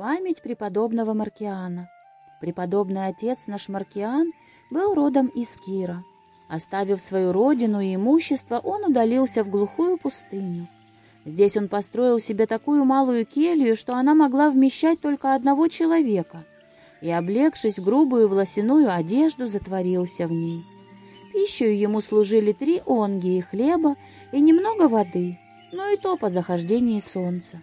Память преподобного Маркиана. Преподобный отец наш Маркиан был родом из Кира. Оставив свою родину и имущество, он удалился в глухую пустыню. Здесь он построил себе такую малую келью, что она могла вмещать только одного человека, и, облегшись в грубую волосяную одежду, затворился в ней. Пищей ему служили три онги хлеба и немного воды, но и то по захождении солнца.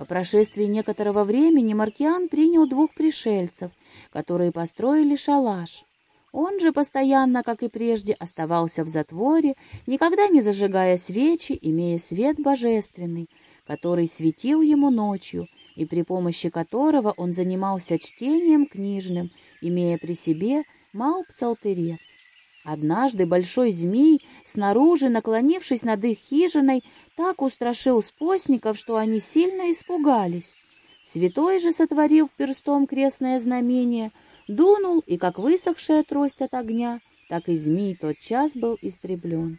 По прошествии некоторого времени Маркиан принял двух пришельцев, которые построили шалаш. Он же постоянно, как и прежде, оставался в затворе, никогда не зажигая свечи, имея свет божественный, который светил ему ночью, и при помощи которого он занимался чтением книжным, имея при себе мал псалтерец. Однажды большой змей, снаружи наклонившись над их хижиной, так устрашил спостников, что они сильно испугались. Святой же, сотворив перстом крестное знамение, Дунул, и как высохшая трость от огня, так и змей тот час был истреблен.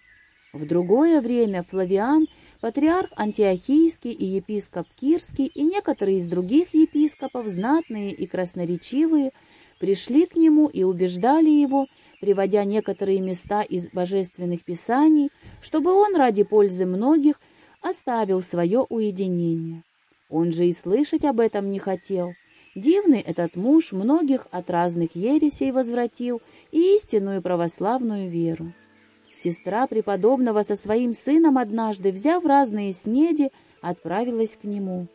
В другое время Флавиан, патриарх Антиохийский и епископ Кирский и некоторые из других епископов, знатные и красноречивые, пришли к нему и убеждали его, приводя некоторые места из божественных писаний, чтобы он ради пользы многих оставил свое уединение. Он же и слышать об этом не хотел, Дивный этот муж многих от разных ересей возвратил и истинную православную веру. Сестра преподобного со своим сыном однажды, взяв разные снеди, отправилась к нему.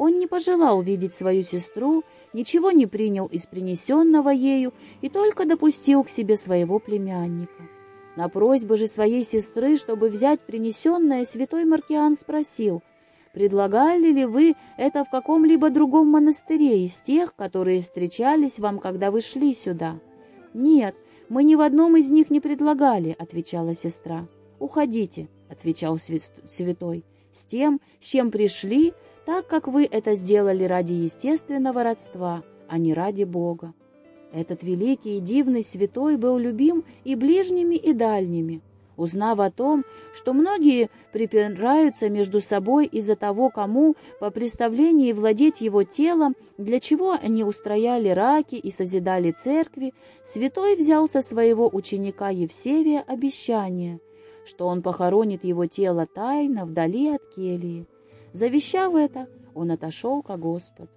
Он не пожелал видеть свою сестру, ничего не принял из принесенного ею и только допустил к себе своего племянника. На просьбу же своей сестры, чтобы взять принесенное, святой Маркиан спросил, Предлагали ли вы это в каком-либо другом монастыре из тех, которые встречались вам, когда вы шли сюда? Нет, мы ни в одном из них не предлагали, отвечала сестра. Уходите, отвечал святой, с тем, с чем пришли, так как вы это сделали ради естественного родства, а не ради Бога. Этот великий и дивный святой был любим и ближними, и дальними. Узнав о том, что многие припираются между собой из-за того, кому по представлению владеть его телом, для чего они устрояли раки и созидали церкви, святой взял со своего ученика Евсевия обещание, что он похоронит его тело тайно вдали от келии. Завещав это, он отошел ко Господу.